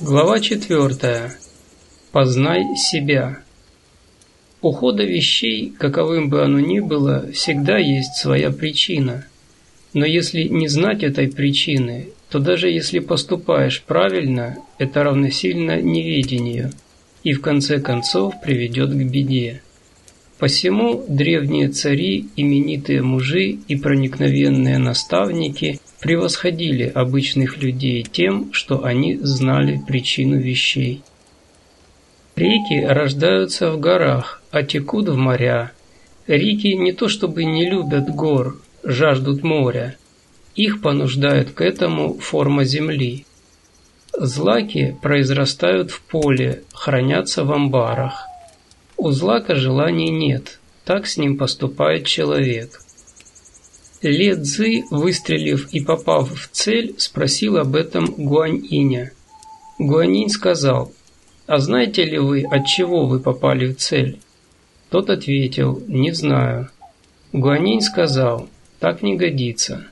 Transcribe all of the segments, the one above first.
Глава 4. Познай себя. Ухода вещей, каковым бы оно ни было, всегда есть своя причина. Но если не знать этой причины, то даже если поступаешь правильно, это равносильно неведению и в конце концов приведет к беде. Посему древние цари, именитые мужи и проникновенные наставники превосходили обычных людей тем, что они знали причину вещей. Реки рождаются в горах, а текут в моря. Реки не то чтобы не любят гор, жаждут моря. Их понуждает к этому форма земли. Злаки произрастают в поле, хранятся в амбарах. У злака желаний нет, так с ним поступает человек. Ле Цзы, выстрелив и попав в цель, спросил об этом Гуань-Иня. Гуанинь сказал, «А знаете ли вы, от чего вы попали в цель?» Тот ответил, «Не знаю». Гуанинь сказал, «Так не годится».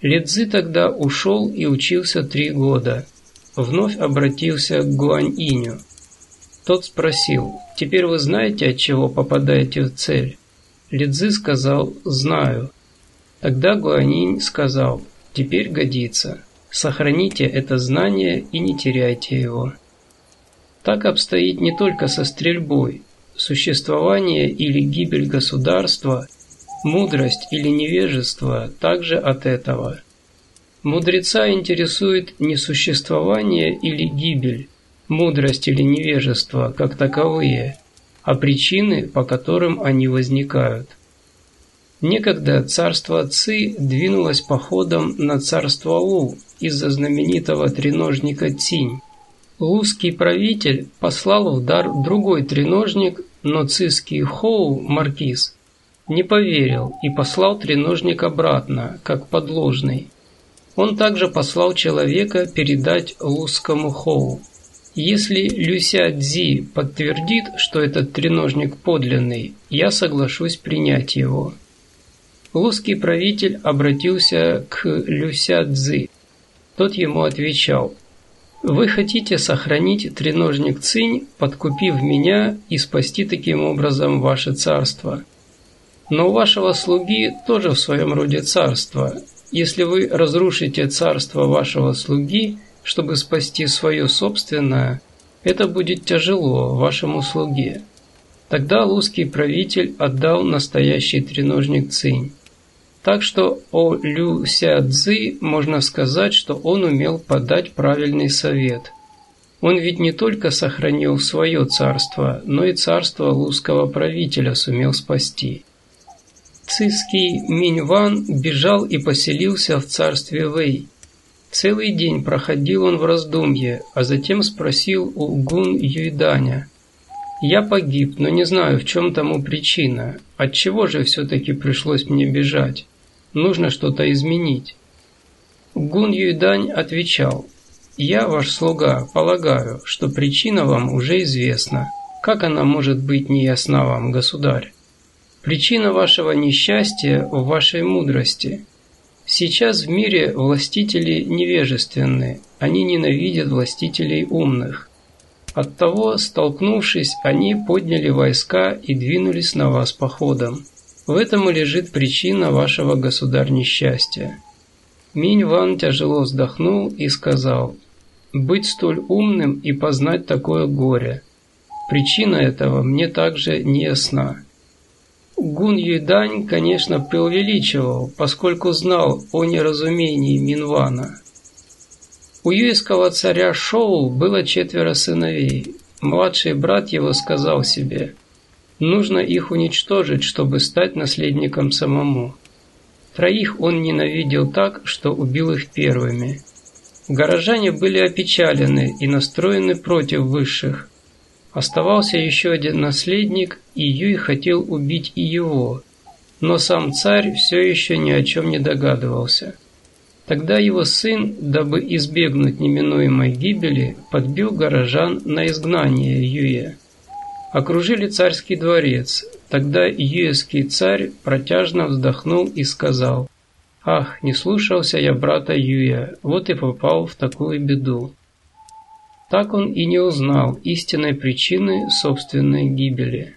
Ле Цзы тогда ушел и учился три года. Вновь обратился к Гуань-Иню. Тот спросил, «Теперь вы знаете, от чего попадаете в цель?» Лидзы сказал «Знаю». Тогда Гуанинь сказал, теперь годится. Сохраните это знание и не теряйте его. Так обстоит не только со стрельбой. Существование или гибель государства, мудрость или невежество также от этого. Мудреца интересует не существование или гибель, мудрость или невежество как таковые, а причины, по которым они возникают. Некогда царство Ци двинулось походом на царство Лу из-за знаменитого треножника Цинь. Лузский правитель послал в дар другой треножник, но цисский Хоу, маркиз, не поверил и послал треножник обратно, как подложный. Он также послал человека передать Лузскому Хоу. Если Люся Цзи подтвердит, что этот треножник подлинный, я соглашусь принять его. Лузский правитель обратился к Люся Цзы. Тот ему отвечал, «Вы хотите сохранить треножник Цинь, подкупив меня и спасти таким образом ваше царство. Но у вашего слуги тоже в своем роде царство. Если вы разрушите царство вашего слуги, чтобы спасти свое собственное, это будет тяжело вашему слуге». Тогда лузский правитель отдал настоящий треножник Цинь. Так что о Лю Ся Цзы можно сказать, что он умел подать правильный совет. Он ведь не только сохранил свое царство, но и царство лузского правителя сумел спасти. Цисский Миньван бежал и поселился в царстве Вэй. Целый день проходил он в раздумье, а затем спросил у Гун Юйданя. «Я погиб, но не знаю, в чем тому причина. Отчего же все-таки пришлось мне бежать?» нужно что-то изменить. Гун Юйдань отвечал, «Я, ваш слуга, полагаю, что причина вам уже известна. Как она может быть неясна вам, государь? Причина вашего несчастья в вашей мудрости. Сейчас в мире властители невежественны, они ненавидят властителей умных. Оттого, столкнувшись, они подняли войска и двинулись на вас походом. В этом и лежит причина вашего государь несчастья. Минь Ван тяжело вздохнул и сказал, «Быть столь умным и познать такое горе. Причина этого мне также не ясна». Гун Юйдань, конечно, преувеличивал, поскольку знал о неразумении Минвана. У юйского царя Шоу было четверо сыновей. Младший брат его сказал себе – Нужно их уничтожить, чтобы стать наследником самому. Троих он ненавидел так, что убил их первыми. Горожане были опечалены и настроены против высших. Оставался еще один наследник, и Юй хотел убить и его, но сам царь все еще ни о чем не догадывался. Тогда его сын, дабы избегнуть неминуемой гибели, подбил горожан на изгнание Юя окружили царский дворец. Тогда юэский царь протяжно вздохнул и сказал, «Ах, не слушался я брата Юя, вот и попал в такую беду». Так он и не узнал истинной причины собственной гибели.